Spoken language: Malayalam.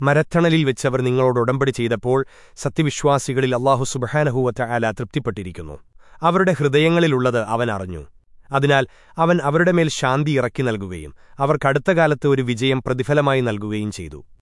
മരത്തണലിൽ വെച്ചവർ നിങ്ങളോട് ഉടമ്പടി ചെയ്തപ്പോൾ സത്യവിശ്വാസികളിൽ അള്ളാഹു സുബഹാനഹൂവറ്റ ആല തൃപ്തിപ്പെട്ടിരിക്കുന്നു. അവരുടെ ഹൃദയങ്ങളിലുള്ളത് അവൻ അറിഞ്ഞു. അതിനാൽ അവൻ അവരുടെ മേൽ ശാന്തി ഇറക്കി നൽകുകയും അവർക്കടുത്ത കാലത്ത് ഒരു വിജയം പ്രതിഫലമായി നൽകുകയും ചെയ്തു.